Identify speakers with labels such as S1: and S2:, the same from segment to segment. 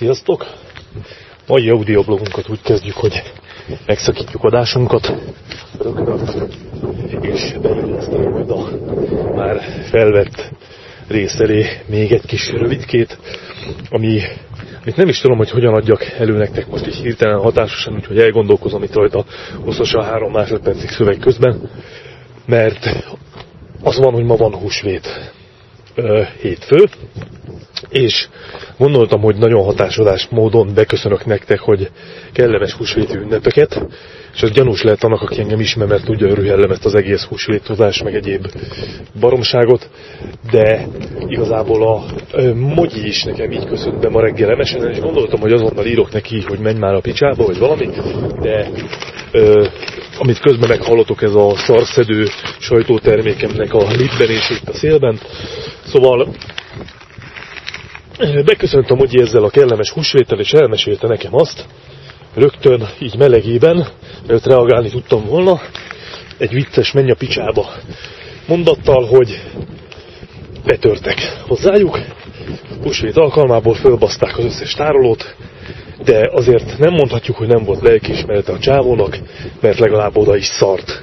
S1: Sziasztok! Mai audioblogunkat úgy kezdjük, hogy megszakítjuk adásunkat. És beilleszteni majd a már felvett rész elé még egy kis rövidkét, ami amit nem is tudom, hogy hogyan adjak elő nektek most is hirtelen hatásosan, úgyhogy elgondolkozom itt rajta hosszasan három másodpercig szöveg közben, mert az van, hogy ma van húsvét hétfő, és gondoltam, hogy nagyon hatásodás módon beköszönök nektek, hogy kellemes húsvéti ünnepeket, és az gyanús lehet annak, aki engem ismer, mert tudja örülhellem ezt az egész húsvétozás, meg egyéb baromságot, de igazából a ö, Mogyi is nekem így köszönt be ma reggel emesen, és gondoltam, hogy azonnal írok neki, hogy menj már a picsába, vagy valami, de ö, amit közben meghallotok, ez a szarszedő sajtótermékemnek a libbenés itt a szélben. Szóval beköszöntem, hogy ezzel a kellemes húsvétel, és elmesélte nekem azt, rögtön így melegében, mert reagálni tudtam volna, egy vicces menj a picsába mondattal, hogy betörtek hozzájuk, húsvét alkalmából fölbaszták az összes tárolót, de azért nem mondhatjuk, hogy nem volt lelkiismerete a csávónak, mert legalább oda is szart.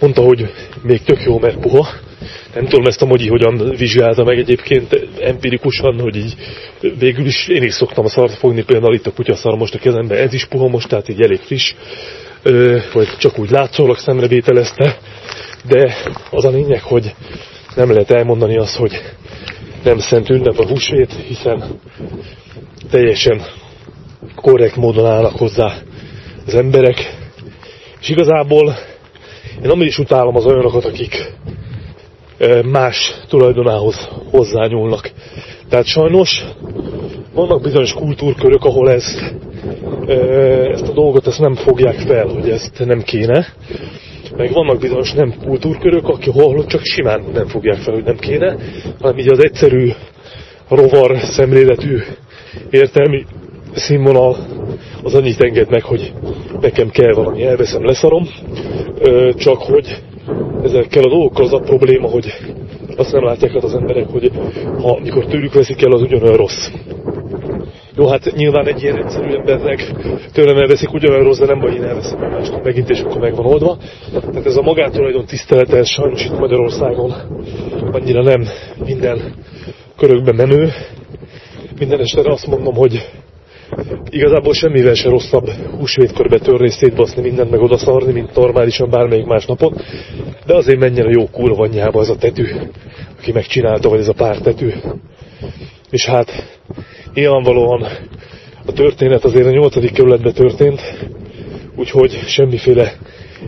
S1: Mondta, hogy még tök jó, mert puha. Nem tudom ezt a Mogyi hogyan vizsgálta meg egyébként empirikusan, hogy így végül is én is szoktam a szart fogni, például itt a kutyaszar most a kezemben, ez is puha most, tehát így elég friss, vagy csak úgy látszólag szemrevételezte, de az a lényeg, hogy nem lehet elmondani azt, hogy nem szent ünnep a húsvét, hiszen teljesen korrekt módon állnak hozzá az emberek, és igazából én nem is utálom az olyanokat, akik más tulajdonához hozzányúlnak. Tehát sajnos vannak bizonyos kultúrkörök, ahol ezt, ezt a dolgot ezt nem fogják fel, hogy ezt nem kéne. Meg vannak bizonyos nem kultúrkörök, ahol csak simán nem fogják fel, hogy nem kéne, hanem így az egyszerű rovar szemléletű értelmi színvonal az annyit enged meg, hogy nekem kell valami, elveszem, leszarom, csak hogy ezekkel a dolgokkal az a probléma, hogy azt nem látják hát az emberek, hogy ha mikor tőlük veszik el, az ugyanolyan rossz. Jó, hát nyilván egy ilyen egyszerű embernek tőlem elveszik ugyanolyan rossz, de nem baj, én elveszem a másnak megint, és akkor meg van oldva. Tehát ez a magátulajdon tisztelete, sajnos itt Magyarországon annyira nem minden körökben menő. Minden esetre azt mondom, hogy igazából semmivel se rosszabb húsvétkor betörni, szétbaszni mindent, meg odaszarni, mint normálisan bármelyik más napon. De azért menjen a jó kurva anyjába ez a tetű, aki megcsinálta, vagy ez a pár tetű. És hát nyilvánvalóan a történet azért a nyolcadik kerületben történt, úgyhogy semmiféle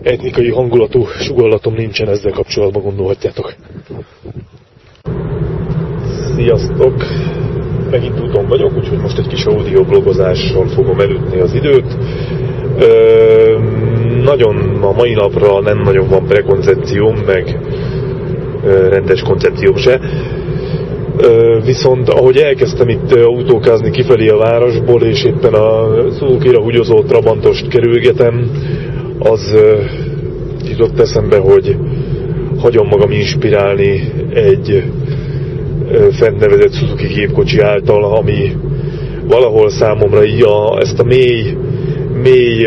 S1: etnikai hangulatú sugallatom nincsen ezzel kapcsolatban, gondolhatjátok. Sziasztok! Megint úton vagyok, úgyhogy most egy kis audioblogozással fogom elütni az időt. Ö, nagyon a mai napra nem nagyon van prekoncepcióm, meg rendes koncepcióm se. Ö, viszont ahogy elkezdtem itt autókázni kifelé a városból, és éppen a Suzuki-ra húgyozó Trabantost kerülgetem, az jutott eszembe, hogy hagyom magam inspirálni egy fennnevezett Suzuki gépkocsi által, ami valahol számomra így a, ezt a mély, mély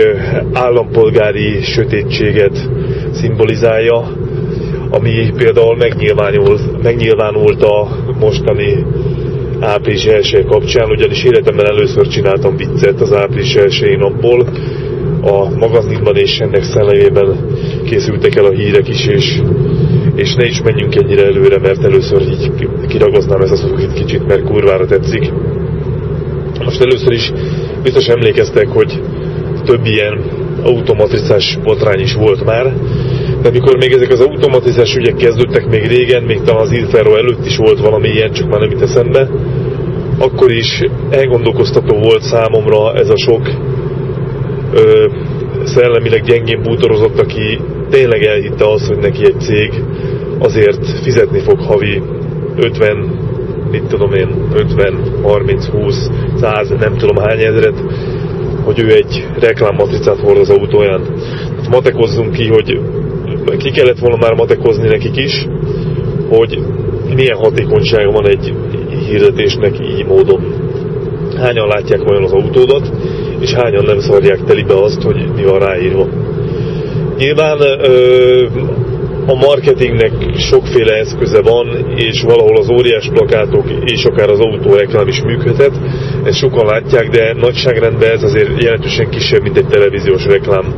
S1: állampolgári sötétséget szimbolizálja, ami például megnyilvánult, megnyilvánult a mostani április 1 kapcsán, ugyanis életemben először csináltam viccet az április 1 napból, a magazinban és ennek szellemében készültek el a hírek is, és és ne is menjünk ennyire előre, mert először így kiragoznám ezt a suzuki kicsit, mert kurvára tetszik. Most először is biztos emlékeztek, hogy több ilyen automatricás botrány is volt már, de mikor még ezek az automatizás ügyek kezdődtek még régen, még talán az Ilferro előtt is volt valami ilyen, csak már nem itt eszembe, akkor is elgondolkoztató volt számomra ez a sok ö, szellemileg gyengén bútorozott, aki tényleg elhitte azt, hogy neki egy cég azért fizetni fog havi 50, mit tudom én, 50, 30, 20, 100, nem tudom hány ezeret, hogy ő egy reklámmatricát hord az autóján. Hát matekozzunk ki, hogy ki kellett volna már matekozni nekik is, hogy milyen hatékonysága van egy hirdetésnek így módon. hányan látják olyan az autódat, és hányan nem szarják telibe azt, hogy mi van ráírva. Nyilván ö, a marketingnek sokféle eszköze van, és valahol az óriás plakátok és akár az autóreklám is működhet. Ezt sokan látják, de nagyságrendben ez azért jelentősen kisebb, mint egy televíziós reklám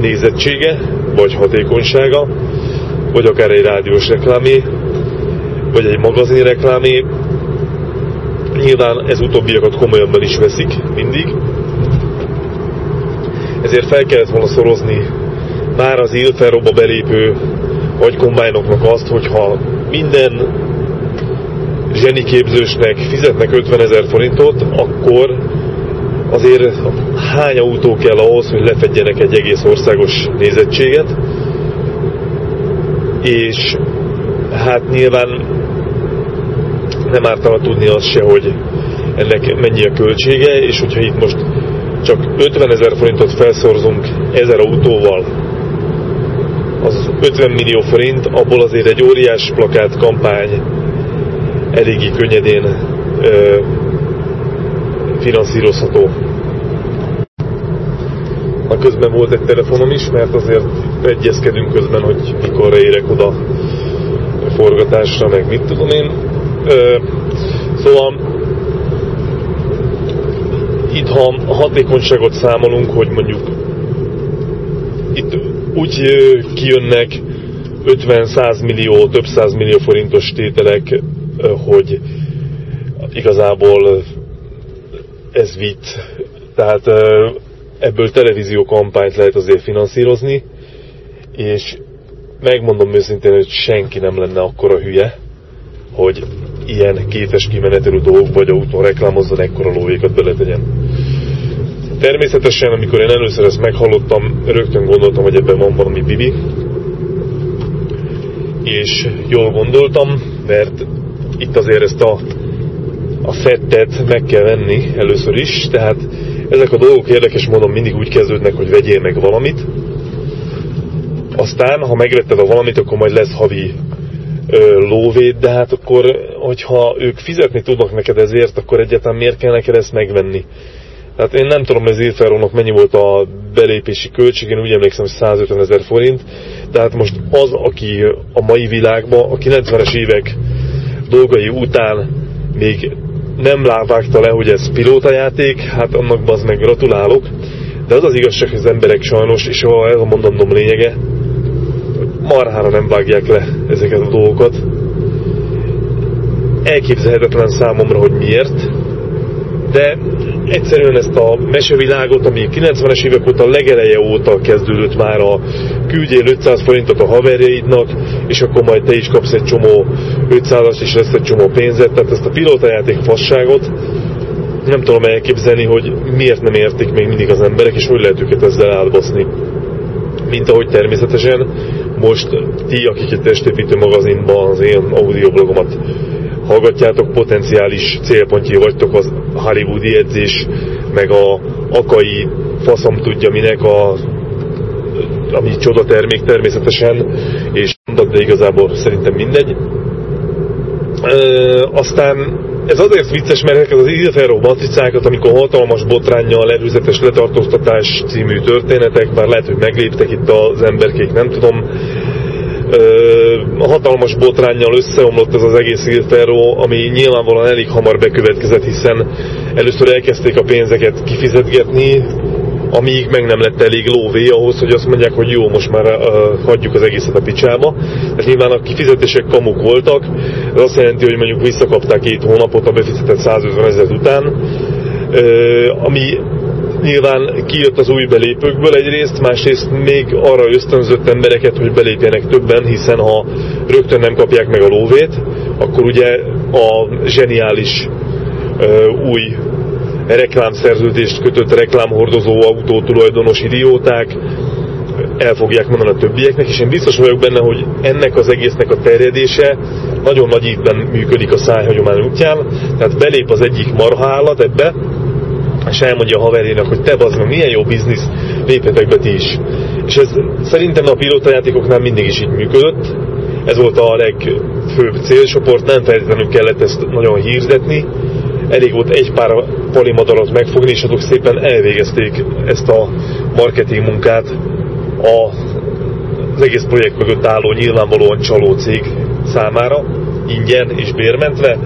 S1: nézettsége, vagy hatékonysága, vagy akár egy rádiós reklámé, vagy egy magazin reklámé. Nyilván ez utóbbiakat komolyabban is veszik mindig, ezért fel kellett volna szorozni már az Ilferóba belépő agykombájnoknak azt, hogyha minden zseniképzősnek fizetnek 50 ezer forintot, akkor azért hány autó kell ahhoz, hogy lefedjenek egy egész országos nézettséget, és hát nyilván nem ártana tudni azt se, hogy ennek mennyi a költsége, és hogyha itt most csak 50 ezer forintot felszorzunk ezer autóval, az 50 millió forint, abból azért egy óriás plakát kampány eléggé könnyedén ö, finanszírozható. A közben volt egy telefonom is, mert azért egyezkedünk közben, hogy mikor érek oda forgatásra, meg mit tudom én. Ö, szóval itt ha a hatékonyságot számolunk, hogy mondjuk itt úgy kijönnek 50-100 millió, több 100 millió forintos tételek, hogy igazából ez vitt. Tehát ebből televízió kampányt lehet azért finanszírozni, és megmondom őszintén, hogy senki nem lenne akkora hülye, hogy ilyen kétes kimenetű dolgok vagy autó reklámozzon ekkora lóvékat beletegyen. Természetesen, amikor én először ezt meghallottam, rögtön gondoltam, hogy ebben van valami bibi. És jól gondoltam, mert itt azért ezt a, a fettet meg kell venni először is, tehát ezek a dolgok érdekes módon mindig úgy kezdődnek, hogy vegyél meg valamit, aztán, ha megvetted a valamit, akkor majd lesz havi ö, lóvét, de hát akkor, hogyha ők fizetni tudnak neked ezért, akkor egyáltalán miért kell neked ezt megvenni? Tehát én nem tudom, hogy az Ilferónak mennyi volt a belépési költség, én úgy emlékszem, hogy 150 ezer forint, tehát most az, aki a mai világban a 90-es évek dolgai után még nem vágta le, hogy ez pilótajáték, hát annak az meg gratulálok, de az az igazság, hogy az emberek sajnos, és ez a mondandom lényege, marhára nem vágják le ezeket a dolgokat. Elképzelhetetlen számomra, hogy miért, de egyszerűen ezt a mesevilágot, ami 90-es évek óta legeleje óta kezdődött már a küldjél 500 forintot a haverjaidnak, és akkor majd te is kapsz egy csomó 500-as és lesz egy csomó pénzet, tehát ezt a pilótajáték fasságot nem tudom elképzelni, hogy miért nem értik még mindig az emberek, és hogy lehet őket ezzel átbaszni. Mint ahogy természetesen most ti, akik egy testépítő magazinban az én audioblogomat hallgatjátok, potenciális célpontjai vagytok az hollywoodi edzés, meg a akai faszom tudja minek a ami csoda termék természetesen, és de igazából szerintem mindegy. E, aztán ez azért vicces, mert ezek az Ilferro matricákat, amikor hatalmas botránnyal, előzetes letartóztatás című történetek, bár lehet, hogy megléptek itt az emberkék, nem tudom, hatalmas botránnyal összeomlott ez az egész Ilferro, ami nyilvánvalóan elég hamar bekövetkezett, hiszen először elkezdték a pénzeket kifizetgetni, amíg meg nem lett elég lóvé ahhoz, hogy azt mondják, hogy jó, most már uh, hagyjuk az egészet a picsába. Tehát nyilván a kifizetések kamuk voltak, ez azt jelenti, hogy mondjuk visszakapták két hónapot a befizetett 150 ezer után, uh, ami nyilván kijött az új belépőkből egyrészt, másrészt még arra ösztönzött embereket, hogy belépjenek többen, hiszen ha rögtön nem kapják meg a lóvét, akkor ugye a zseniális uh, új reklámszerződést kötött reklámhordozó autó tulajdonos idióták el fogják mondani a többieknek, és én biztos vagyok benne, hogy ennek az egésznek a terjedése nagyon nagy ívben működik a szájhagyomány útján, tehát belép az egyik marha állat ebbe, és elmondja a haverének, hogy te bazd meg, milyen jó biznisz, lépjetek be ti is. És ez szerintem a pilótajátékoknál mindig is így működött, ez volt a legfőbb célcsoport, nem feltétlenül kellett ezt nagyon hirdetni, elég volt egy pár palimadarat megfogni, és azok szépen elvégezték ezt a marketing munkát a, az egész projekt mögött álló nyilvánvalóan csaló cég számára, ingyen és bérmentve.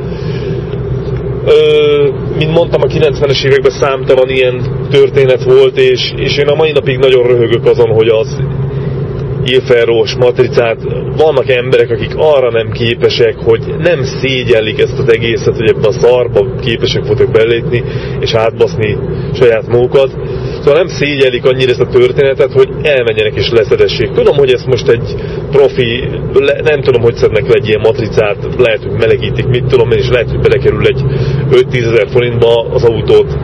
S1: Mint mondtam, a 90-es években számtalan ilyen történet volt, és, és én a mai napig nagyon röhögök azon, hogy az Ilferrós matricát, vannak emberek, akik arra nem képesek, hogy nem szégyellik ezt az egészet, hogy ebbe a szarba képesek voltak belépni és átbaszni saját magukat. Szóval nem szégyellik annyira ezt a történetet, hogy elmenjenek és leszedessék. Tudom, hogy ezt most egy profi, le, nem tudom, hogy szednek le egy ilyen matricát, lehet, hogy melegítik, mit tudom én, és lehet, hogy belekerül egy 5-10 ezer forintba az autót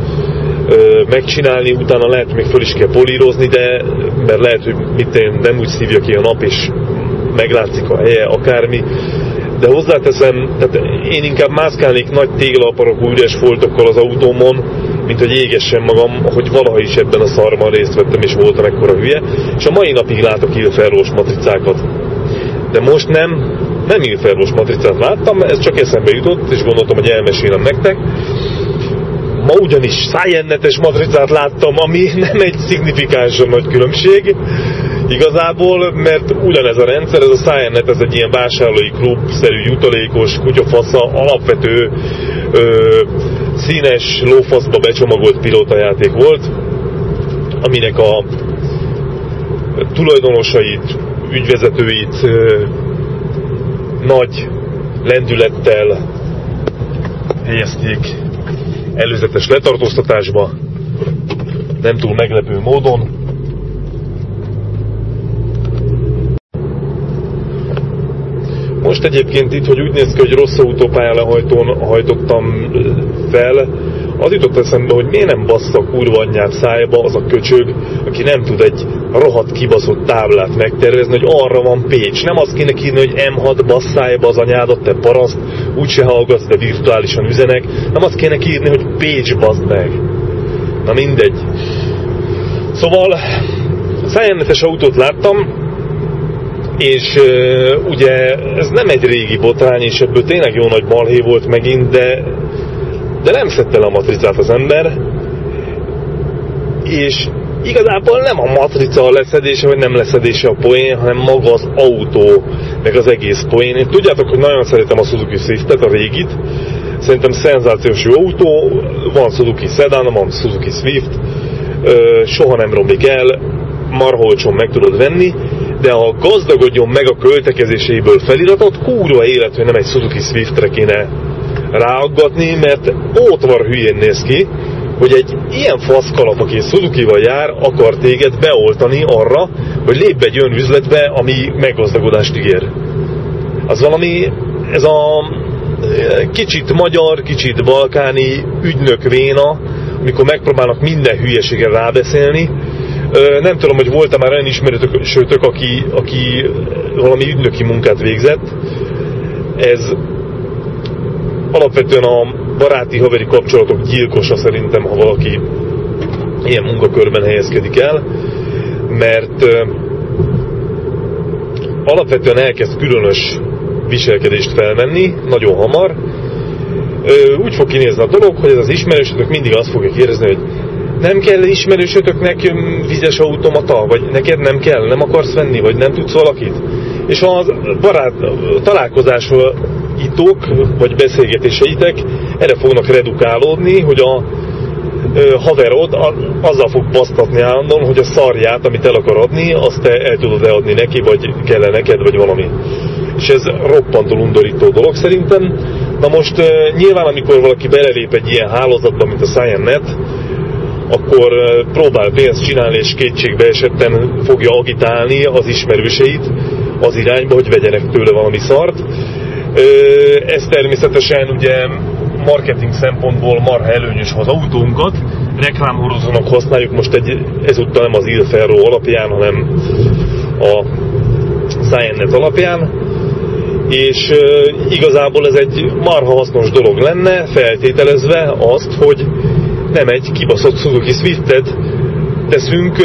S1: megcsinálni, utána lehet, hogy még föl is kell polírozni, de mert lehet, hogy mit én nem úgy szívja ki a nap, és meglátszik a helye, akármi. De hozzáteszem, tehát én inkább mászkálnék nagy téglaparok üres foltokkal az autómon, mint hogy égessem magam, hogy valaha is ebben a szarban részt vettem, és voltam ekkora hülye, és a mai napig látok ilferrós matricákat. De most nem, nem ilferrós matricát láttam, ez csak eszembe jutott, és gondoltam, hogy elmesélem nektek. Ma ugyanis szájennetes matricát láttam, ami nem egy szignifikánsan nagy különbség, igazából, mert ugyanez a rendszer, ez a Sciennet, ez egy ilyen vásárlói klub-szerű jutalékos, kutyafasza, alapvető ö, színes lófaszba becsomagolt pilótajáték volt, aminek a tulajdonosait, ügyvezetőit nagy lendülettel helyezték előzetes letartóztatásba, nem túl meglepő módon. Most egyébként itt, hogy úgy néz ki, hogy rossz autópálya lehajtón hajtottam fel, az jutott eszembe, hogy miért nem bassza kurva anyjám szájába az a köcsög, aki nem tud egy rohadt kibaszott táblát megtervezni, hogy arra van Pécs. Nem azt kéne írni, hogy M6 basszájába az anyádat, te paraszt, úgyse hallgatsz, de virtuálisan üzenek. Nem azt kéne írni, hogy Pécs baszd meg. Na mindegy. Szóval szájemnetes autót láttam, és ugye ez nem egy régi botrány, és ebből tényleg jó nagy balhé volt megint, de de nem szedte le a matricát az ember, és igazából nem a matrica a leszedése, vagy nem leszedése a poén, hanem maga az autó, meg az egész poén. Én tudjátok, hogy nagyon szeretem a Suzuki Swift-et, a régit, szerintem szenzációs jó autó, van Suzuki Sedan, van Suzuki Swift, soha nem romlik el, marholcson meg tudod venni, de ha gazdagodjon meg a költekezéséből feliratot, kúrva élet, hogy nem egy Suzuki Swiftre kéne ráaggatni, mert ótvar hülyén néz ki, hogy egy ilyen faszkalap, aki Suzuki-val jár, akar téged beoltani arra, hogy lépj egy olyan üzletbe, ami meggazdagodást ígér. Az valami, ez a kicsit magyar, kicsit balkáni ügynök véna, amikor megpróbálnak minden hülyeséggel rábeszélni. Nem tudom, hogy volt-e már olyan ismerőtök, aki, aki valami ügynöki munkát végzett. Ez alapvetően a baráti haveri kapcsolatok gyilkosa szerintem, ha valaki ilyen munkakörben helyezkedik el, mert alapvetően elkezd különös viselkedést felvenni, nagyon hamar. Úgy fog kinézni a dolog, hogy ez az ismerősötök mindig azt fogja kérdezni, hogy nem kell ismerősötöknek vizes automata, vagy neked nem kell, nem akarsz venni, vagy nem tudsz valakit. És a barát találkozásról itok, vagy beszélgetéseitek erre fognak redukálódni, hogy a haverod azzal fog basztatni állandóan, hogy a szarját, amit el akar adni, azt te el tudod eladni neki, vagy kell -e neked, vagy valami. És ez roppantól undorító dolog szerintem. Na most nyilván, amikor valaki belelép egy ilyen hálózatba, mint a Science.net, akkor próbál pénzt csinálni, és kétségbe esetten fogja agitálni az ismerőseit az irányba, hogy vegyenek tőle valami szart. Ez természetesen ugye marketing szempontból marha előnyös, az autónkat reklámhorozónak használjuk, most egy, ezúttal nem az Il Ferro alapján, hanem a Science alapján, és e, igazából ez egy marha hasznos dolog lenne, feltételezve azt, hogy nem egy kibaszott Suzuki Swiftet teszünk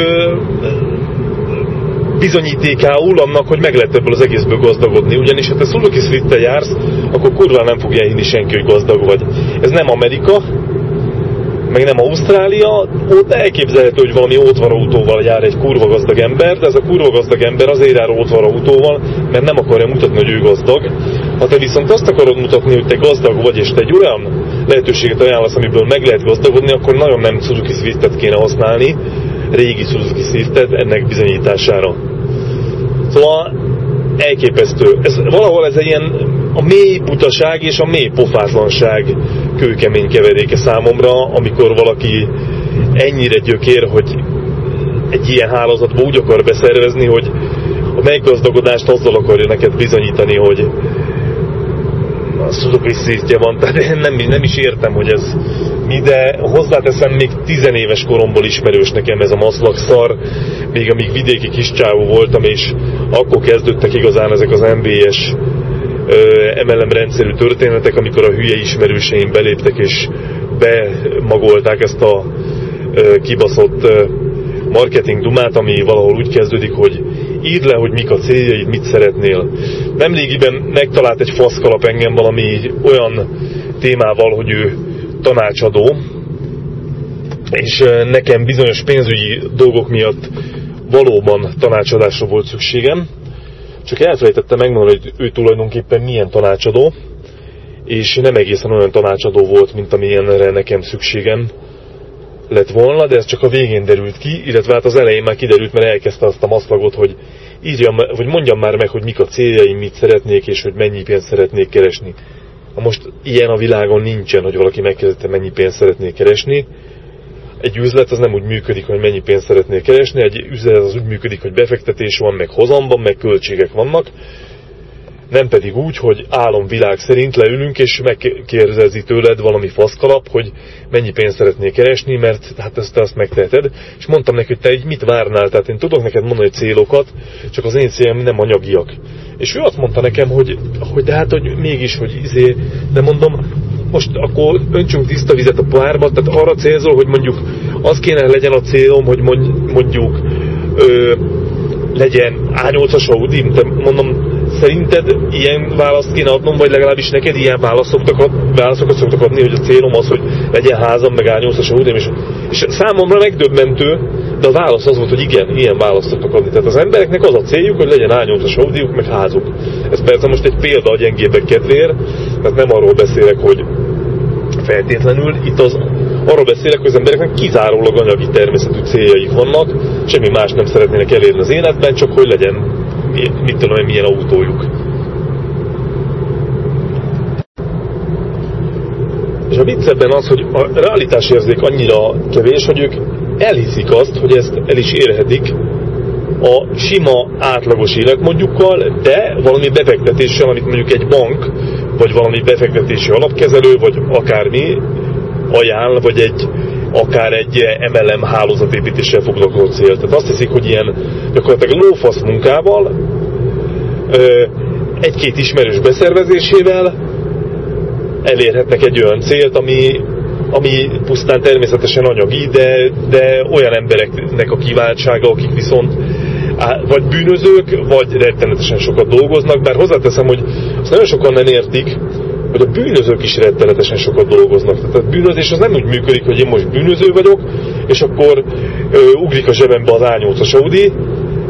S1: bizonyítékául annak, hogy meg lehet ebből az egészből gazdagodni. Ugyanis, ha te Suzuki swift jársz, akkor kurva nem fogja hinni senki, hogy gazdag vagy. Ez nem Amerika, meg nem Ausztrália, ott elképzelhető, hogy valami autóval jár egy kurva gazdag ember, de ez a kurva gazdag ember azért jár autóval, mert nem akarja mutatni, hogy ő gazdag. Ha te viszont azt akarod mutatni, hogy te gazdag vagy, és te egy olyan lehetőséget ajánlasz, amiből meg lehet gazdagodni, akkor nagyon nem Suzuki Swiftet kéne használni, régi Suzuki Swiftet ennek bizonyítására. Szóval elképesztő. Ez, valahol ez egy ilyen a mély butaság és a mély pofátlanság kőkemény keveréke számomra, amikor valaki ennyire gyökér, hogy egy ilyen hálózatba úgy akar beszervezni, hogy a meggazdagodást azzal akarja neked bizonyítani, hogy a Suzuki szítje van, tehát én nem, nem is értem, hogy ez mi, de hozzáteszem, még tizenéves koromból ismerős nekem ez a maszlak szar, még amíg vidéki kiscsávó voltam, és akkor kezdődtek igazán ezek az MVS MLM rendszerű történetek, amikor a hülye ismerőseim beléptek és bemagolták ezt a kibaszott marketing dumát, ami valahol úgy kezdődik, hogy írd le, hogy mik a céljaid, mit szeretnél. Nemrégiben megtalált egy faszkalap engem valami olyan témával, hogy ő tanácsadó, és nekem bizonyos pénzügyi dolgok miatt valóban tanácsadásra volt szükségem, csak elfelejtette megmondani, hogy ő tulajdonképpen milyen tanácsadó, és nem egészen olyan tanácsadó volt, mint amilyenre nekem szükségem lett volna, de ez csak a végén derült ki, illetve hát az elején már kiderült, mert elkezdte azt a maszlagot, hogy írjam, vagy mondjam már meg, hogy mik a céljaim, mit szeretnék, és hogy mennyi pénzt szeretnék keresni. Ha most ilyen a világon nincsen, hogy valaki megkezdette, mennyi pénzt szeretnék keresni, egy üzlet az nem úgy működik, hogy mennyi pénzt szeretnél keresni, egy üzlet az úgy működik, hogy befektetés van, meg hozamban, meg költségek vannak, nem pedig úgy, hogy álomvilág szerint leülünk, és megkérdezi tőled valami faszkalap, hogy mennyi pénzt szeretnél keresni, mert hát ezt te azt megteheted. És mondtam neki, hogy te így mit várnál, tehát én tudok neked mondani célokat, csak az én célom nem anyagiak. És ő azt mondta nekem, hogy, hogy de hát, hogy mégis, hogy izé, de mondom, most akkor öntsünk tiszta vizet a párba, tehát arra célzol, hogy mondjuk az kéne legyen a célom, hogy mondjuk ö, legyen A8-as Audi, mondom, szerinted ilyen választ kéne adnom, vagy legalábbis neked ilyen válaszokat, válaszokat szoktak adni, hogy a célom az, hogy legyen házam, meg A8-as Audi, és, és számomra megdöbbentő, de a válasz az volt, hogy igen, ilyen választ szoktak adni. Tehát az embereknek az a céljuk, hogy legyen A8-as Audiuk, meg házuk. Ez persze most egy példa a gyengébbek kedvéért, tehát nem arról beszélek, hogy feltétlenül, itt az arról beszélek, hogy az embereknek kizárólag anyagi természetű céljaik vannak, semmi más nem szeretnének elérni az életben, csak hogy legyen, mit tudom milyen autójuk. És a vicc ebben az, hogy a realitásérzék annyira kevés, hogy ők elhiszik azt, hogy ezt el is érhetik a sima átlagos életmondjukkal, de valami befektetéssel, amit mondjuk egy bank, vagy valami befektetési alapkezelő, vagy akármi ajánl, vagy egy akár egy MLM hálózatépítéssel foglalkozó cél. Tehát azt hiszik, hogy ilyen gyakorlatilag lófasz munkával, egy-két ismerős beszervezésével elérhetnek egy olyan célt, ami, ami pusztán természetesen anyagi, de, de olyan embereknek a kiváltsága, akik viszont vagy bűnözők, vagy rettenetesen sokat dolgoznak, bár hozzáteszem, hogy azt nagyon sokan nem értik, hogy a bűnözők is rettenetesen sokat dolgoznak. Tehát a bűnözés az nem úgy működik, hogy én most bűnöző vagyok, és akkor ö, ugrik a zsebembe az ányócas Audi,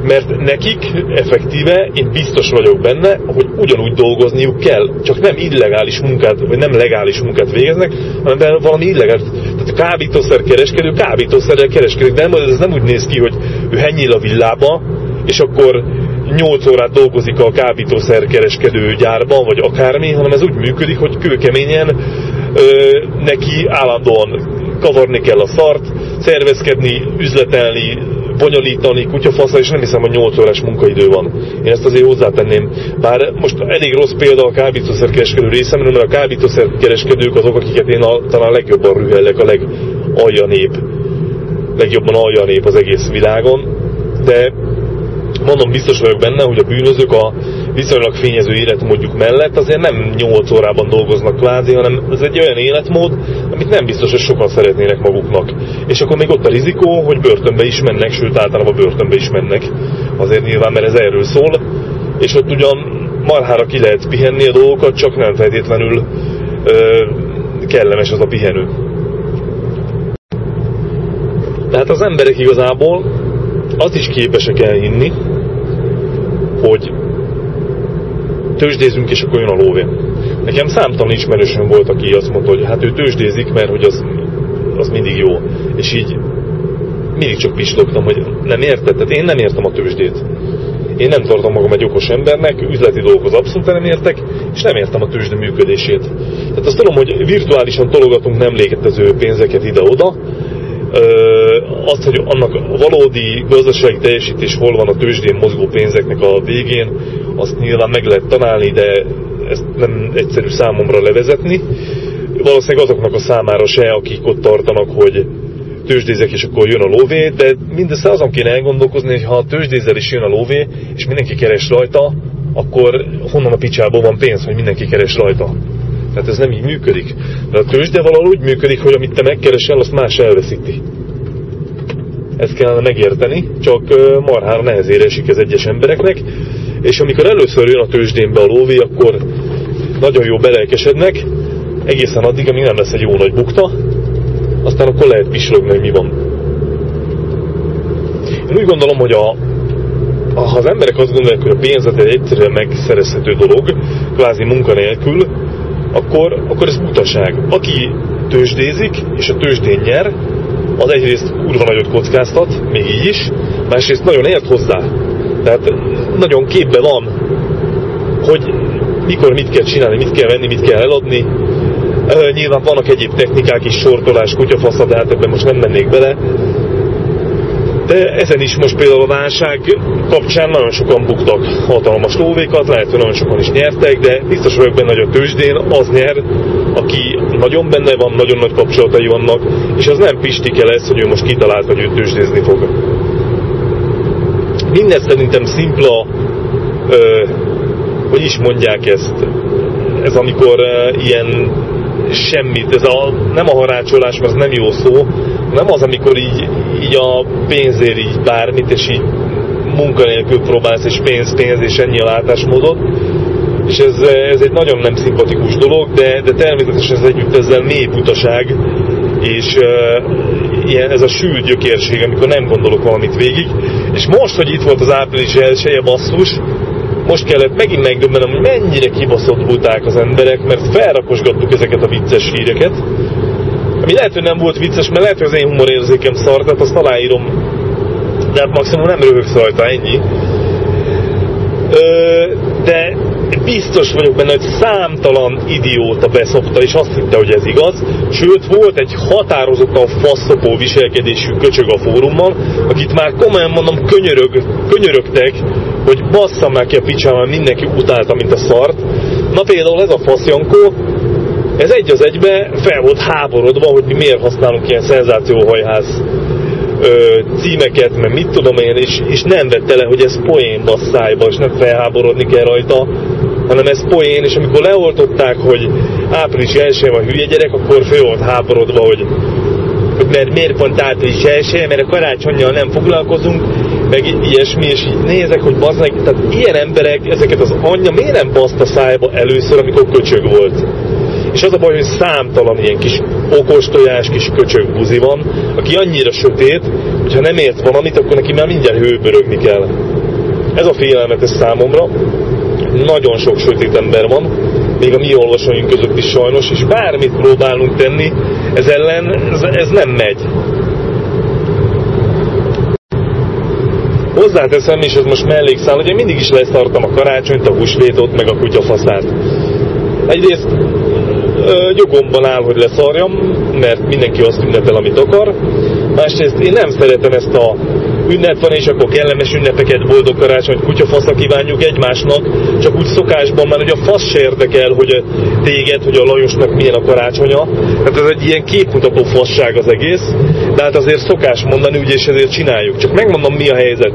S1: mert nekik effektíve, én biztos vagyok benne, hogy ugyanúgy dolgozniuk kell, csak nem illegális munkát, vagy nem legális munkát végeznek, hanem valami illegális. Tehát a kábítószer kereskedő, kábítószerrel kereskedik, de nem, ez nem úgy néz ki, hogy ő hennyél a villába, és akkor 8 órát dolgozik a kábítószer kereskedő gyárban, vagy akármi, hanem ez úgy működik, hogy kőkeményen ö, neki állandóan kavarni kell a szart, szervezkedni, üzletelni, bonyolítani, kutyafasza, és nem hiszem, hogy 8 órás munkaidő van. Én ezt azért hozzátenném. Bár most elég rossz példa a kábítószerkereskedő részem, mert a kábítószerkereskedők azok, akiket én a, talán legjobban rühellek, a legalja nép. Legjobban alja nép az egész világon. De mondom, biztos vagyok benne, hogy a bűnözők a viszonylag fényező életmódjuk mellett azért nem 8 órában dolgoznak kvázi, hanem ez egy olyan életmód, amit nem biztos, hogy sokan szeretnének maguknak. És akkor még ott a rizikó, hogy börtönbe is mennek, sőt általában börtönbe is mennek. Azért nyilván, mert ez erről szól. És ott ugyan marhára ki lehet pihenni a dolgokat, csak nem feltétlenül ö, kellemes az a pihenő. Tehát az emberek igazából azt is képesek elhinni, hogy tőzsdézünk, és akkor jön a lóvé. Nekem számtalan ismerősöm volt, aki azt mondta, hogy hát ő tőzsdézik, mert hogy az, az mindig jó. És így mindig csak pislogtam, hogy nem érted, tehát én nem értem a tőzsdét. Én nem tartom magam egy okos embernek, üzleti dolgokhoz abszolút nem értek, és nem értem a tőzsde működését. Tehát azt tudom, hogy virtuálisan tologatunk nem létező pénzeket ide-oda, azt, hogy annak valódi gazdasági teljesítés hol van a tőzsdén mozgó pénzeknek a végén, azt nyilván meg lehet találni, de ezt nem egyszerű számomra levezetni. Valószínűleg azoknak a számára se, akik ott tartanak, hogy tőzsdézek, és akkor jön a lóvé, de mindössze azon kéne elgondolkozni, hogy ha a tőzsdézel is jön a lóvé, és mindenki keres rajta, akkor honnan a picsából van pénz, hogy mindenki keres rajta. Tehát ez nem így működik. De a tőzsde valahol úgy működik, hogy amit te megkeresel, azt más elveszíti. Ezt kellene megérteni, csak marhára nehezére esik ez egyes embereknek, és amikor először jön a tőzsdénbe a lóvé, akkor nagyon jó belelkesednek, egészen addig, amíg nem lesz egy jó nagy bukta, aztán akkor lehet pislogni, hogy mi van. Én úgy gondolom, hogy a, ha az emberek azt gondolják, hogy a pénzet egy egyszerűen megszerezhető dolog, kvázi munkanélkül, akkor, akkor ez butaság. Aki tőzsdézik, és a tőzsdén nyer, az egyrészt kurva nagyot kockáztat, még így is, másrészt nagyon ért hozzá. Tehát nagyon képbe van, hogy mikor mit kell csinálni, mit kell venni, mit kell eladni. Nyilván vannak egyéb technikák is, sortolás, kutyafasza, hát ebben most nem mennék bele. De ezen is most például a válság kapcsán nagyon sokan buktak hatalmas lóvékat, lehet, hogy nagyon sokan is nyertek, de biztos vagyok benne, hogy a tőzsdén az nyer, aki nagyon benne van, nagyon nagy kapcsolatai vannak, és az nem pistike lesz, hogy ő most kitalált, hogy ő tőzsdézni fog. Minden szerintem szimpla, ö, hogy is mondják ezt, ez amikor ilyen semmit, ez a, nem a harácsolás, mert ez nem jó szó, nem az, amikor így, így a pénzért így bármit, és így munkanélkül próbálsz, és pénz, pénz, és ennyi a látásmódod. És ez, ez egy nagyon nem szimpatikus dolog, de, de természetesen ez együtt ezzel mély butaság, és uh, ilyen, ez a sült gyökérség, amikor nem gondolok valamit végig. És most, hogy itt volt az április elsője basszus, most kellett megint megdöbbenem, hogy mennyire kibaszott buták az emberek, mert felrakosgattuk ezeket a vicces híreket, ami lehet, hogy nem volt vicces, mert lehet, hogy az én humorérzékem szar, tehát azt aláírom, de hát maximum nem röhögsz rajta, ennyi. Ö, de biztos vagyok benne, hogy számtalan idióta beszopta, és azt hitte, hogy ez igaz. Sőt, volt egy határozottan faszopó viselkedésű köcsög a fórummal, akit már komolyan mondom, könyörög, könyörögtek, hogy basszam már ki a picsával, mindenki utálta, mint a szart. Na például ez a faszjankó, ez egy az egybe fel volt háborodva, hogy mi miért használunk ilyen szenzációhajház ö, címeket, mert mit tudom én, és, és nem vette le, hogy ez poén basszájba, és nem felháborodni kell rajta, hanem ez poén, és amikor leoltották, hogy április 1 van hülye gyerek, akkor föl volt háborodva, hogy, hogy mert miért pont április 1 mert a karácsonyjal nem foglalkozunk, meg ilyesmi, és így nézek, hogy bazd tehát ilyen emberek, ezeket az anyja miért nem baszta szájba először, amikor köcsög volt? És az a baj, hogy számtalan ilyen kis okos tojás, kis köcsög buzi van, aki annyira sötét, hogyha nem ért valamit, akkor neki már mindjárt hőbörögni kell. Ez a félelmetes számomra. Nagyon sok sötét ember van, még a mi olvasóink között is sajnos, és bármit próbálunk tenni, ez ellen ez, ez nem megy. Hozzáteszem, és ez most mellékszál, hogy én mindig is leszartam a karácsonyt, a húsvétot, meg a kutyafaszát. Egyrészt nyugodban áll, hogy leszarjam, mert mindenki azt ünnepel, amit akar. Másrészt én nem szeretem ezt a ünnep van, és akkor kellemes ünnepeket, boldog karácsony, kutyafaszra kívánjuk egymásnak, csak úgy szokásban már, hogy a fasz se érdekel, hogy téged, hogy a Lajosnak milyen a karácsonya. Tehát ez egy ilyen képmutató fasság az egész, de hát azért szokás mondani, ugye, és ezért csináljuk. Csak megmondom, mi a helyzet.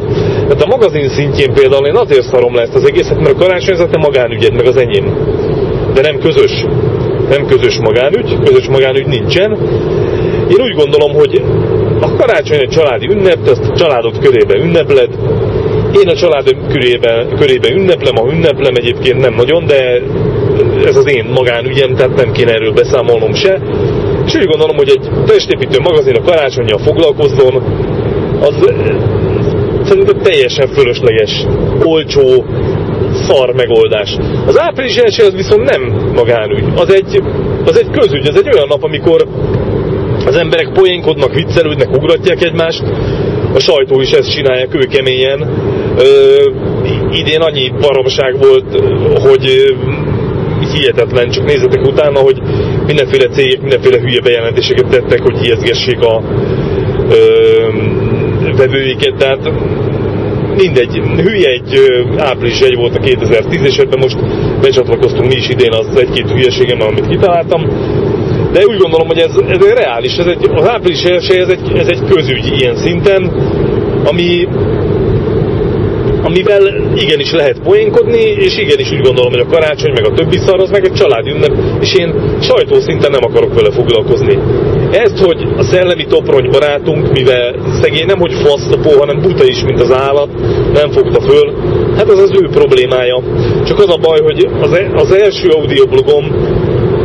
S1: Tehát a magazin szintjén például én azért szarom le ezt az egészet, mert a karácsonyzat a magánügyed, meg az enyém. De nem közös. Nem közös magánügy, közös magánügy nincsen. Én úgy gondolom, hogy a karácsony egy családi ünnep, ezt a családod körébe ünnepled. Én a családom körébe, körébe ünneplem, ha ünneplem egyébként nem nagyon, de ez az én magánügyem, tehát nem kéne erről beszámolnom se. És úgy gondolom, hogy egy testépítő magazin a karácsonyjal foglalkozzon, az szerintem teljesen fölösleges, olcsó, szar megoldás. Az április első az viszont nem magánügy, az egy, az egy közügy, az egy olyan nap, amikor az emberek poénkodnak, viccelődnek, ugratják egymást, a sajtó is ezt csinálja kőkeményen. Ö, idén annyi baromság volt, hogy hihetetlen, csak nézzetek utána, hogy mindenféle cégek mindenféle hülye bejelentéseket tettek, hogy hihetgessék a ö, vevőiket, tehát mindegy, hülye egy április egy volt a 2010 és most becsatlakoztunk mi is idén az egy-két hülyeségem, amit kitaláltam. De úgy gondolom, hogy ez, ez reális, ez egy, az április első ez egy, ez egy közügy ilyen szinten, ami amivel igenis lehet poénkodni, és igenis úgy gondolom, hogy a karácsony, meg a többi szar, az meg egy családi ünnep, és én sajtószinten nem akarok vele foglalkozni. Ezt, hogy a szellemi toprony barátunk, mivel szegény nem hogy fasztopó, hanem buta is, mint az állat, nem fogta föl, hát az az ő problémája. Csak az a baj, hogy az, e az első audioblogom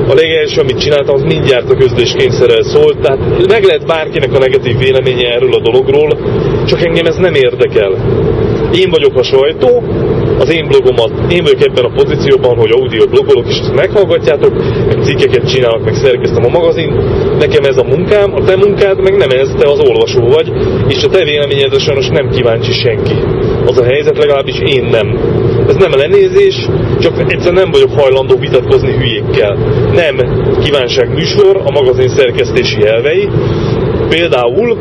S1: a legelső, amit csináltam, az mindjárt a közléskényszerrel szólt, tehát meg lehet bárkinek a negatív véleménye erről a dologról, csak engem ez nem érdekel. Én vagyok a sajtó, az én blogomat, én vagyok ebben a pozícióban, hogy audio blogolok, és ezt meghallgatjátok, meg cikkeket csinálok, meg szerkeztem a magazin. Nekem ez a munkám, a te munkád meg nem ez, te az olvasó vagy, és a te véleményedre sajnos nem kíváncsi senki. Az a helyzet, legalábbis én nem. Ez nem lenézés, csak egyszerűen nem vagyok hajlandó vitatkozni hülyékkel. Nem kívánság műsor, a magazin szerkesztési elvei. Például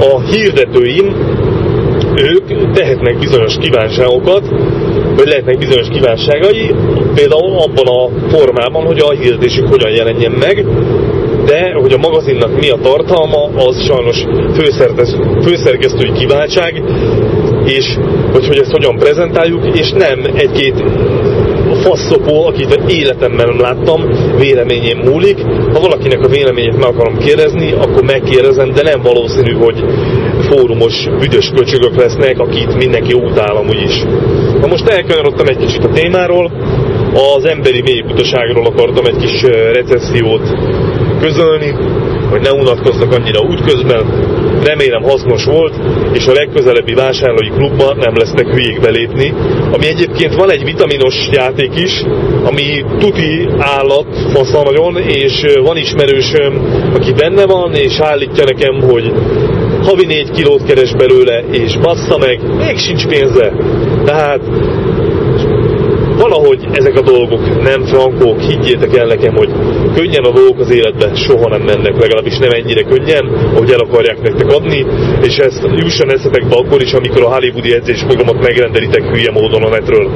S1: a hirdetőim ők tehetnek bizonyos kívánságokat, vagy lehetnek bizonyos kívánságai, például abban a formában, hogy a hirdetésük hogyan jelenjen meg, de hogy a magazinnak mi a tartalma, az sajnos főszerkesztői kiváltság, és hogy, hogy ezt hogyan prezentáljuk, és nem egy-két faszopó, akit életemben nem láttam, véleményén múlik. Ha valakinek a véleményét meg akarom kérdezni, akkor megkérdezem, de nem valószínű, hogy fórumos büdös köcsögök lesznek, akit mindenki utál úgyis. Na most elkanyarodtam egy kicsit a témáról, az emberi mélybutaságról akartam egy kis recessziót közölni, hogy ne unatkoznak annyira útközben. Remélem hasznos volt, és a legközelebbi vásárlói klubban nem lesznek hülyék belépni. Ami egyébként van egy vitaminos játék is, ami tuti állat, fasza nagyon, és van ismerősöm, aki benne van, és állítja nekem, hogy havi négy kilót keres belőle, és bassza meg, még sincs pénze. Tehát valahogy ezek a dolgok nem frankók, higgyétek el nekem, hogy könnyen a dolgok az életben soha nem mennek, legalábbis nem ennyire könnyen, ahogy el akarják nektek adni, és ezt jusson eszetekbe akkor is, amikor a hollywoodi edzésprogramot megrendelitek hülye módon a netről.